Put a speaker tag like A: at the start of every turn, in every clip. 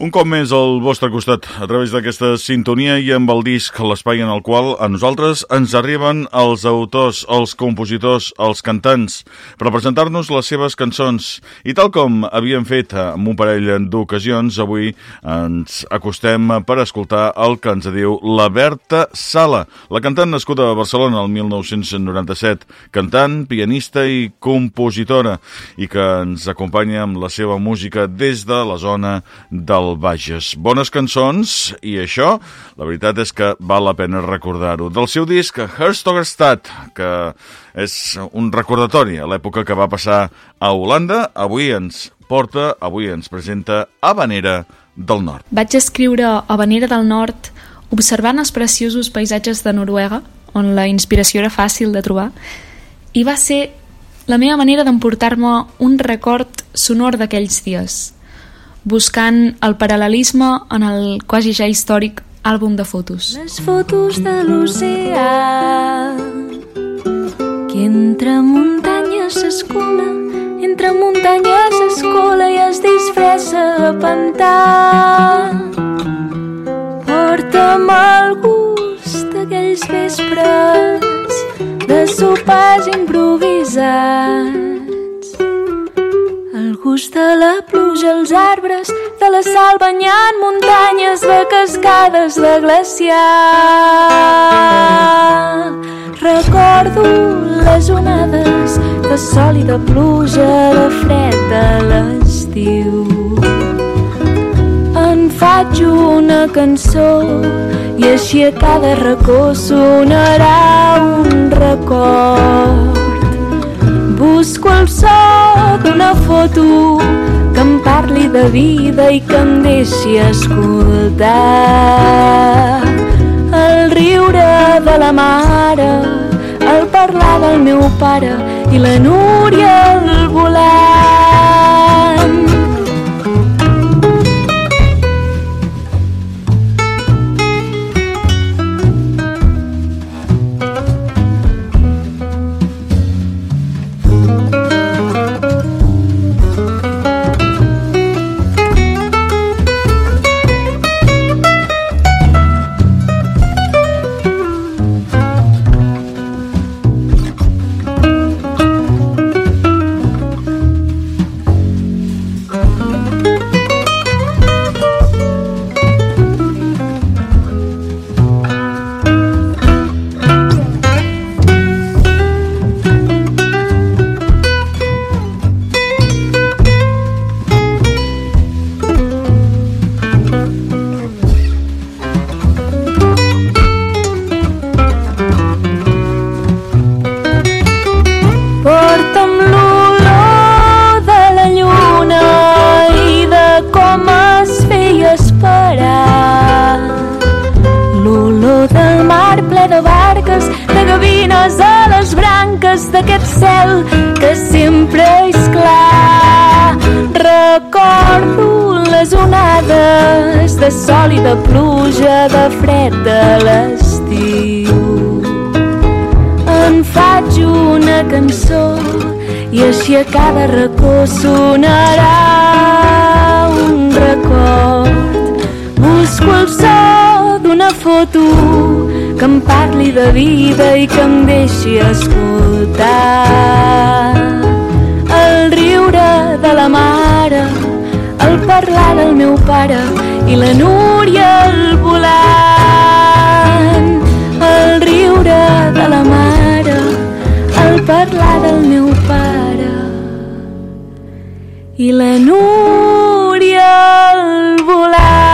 A: Un cop més al vostre costat, a través d'aquesta sintonia i amb el disc, l'espai en el qual a nosaltres ens arriben els autors, els compositors, els cantants, per presentar-nos les seves cançons. I tal com havíem fet en un parell d'ocasions, avui ens acostem per escoltar el que ens diu la Berta Sala, la cantant nascuda a Barcelona el 1997, cantant, pianista i compositora, i que ens acompanya amb la seva música des de la zona del Bages. Bones cançons, i això, la veritat és que val la pena recordar-ho. Del seu disc, Herstogestad, que és un recordatori a l'època que va passar a Holanda, avui ens porta, avui ens presenta Habanera del Nord.
B: Vaig escriure Habanera del Nord observant els preciosos paisatges de Noruega, on la inspiració era fàcil de trobar, i va ser la meva manera d'emportar-me un record sonor d'aquells dies buscant el paral·lelisme en el quasi ja històric àlbum de fotos.
C: Les fotos de l'oceà que entre muntanyes s'escola entre muntanyes s'escola i es disfressa de pantà porta'm el gust d'aquells vespres de sopars improvisats de la pluja, els arbres de la sal banyant muntanyes de cascades de glaciar. Recordo les onades de sol i de pluja, de fred de l'estiu. En faig una cançó i així a cada racó sonarà un record. Busco el so d'una foto que em parli de vida i que em deixi escoltar el riure de la mare, el parlar del meu pare i la Núria al volant. D'aquest cel que sempre és clar. Recordo les onades de sol i de pluja, de fred de l'estiu. En faig una cançó i així a cada racó sonarà un record. Busco el so d'una foto que em parli de vida i que em deixi escoltar el riure de la mare, el parlar del meu pare i la Núria al volant. El riure de la mare, el parlar del meu pare i la Núria al volant.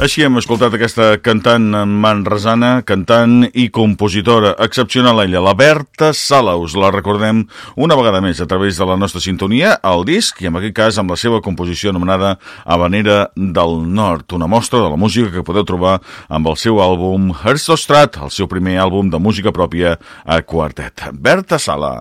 A: Així hem escoltat aquesta cantant manresana, cantant i compositora excepcional ella, la Berta Sala, us la recordem una vegada més a través de la nostra sintonia, al disc, i en aquest cas amb la seva composició anomenada Habanera del Nord, una mostra de la música que podeu trobar amb el seu àlbum Herzostrat, el seu primer àlbum de música pròpia a quartet. Berta Sala.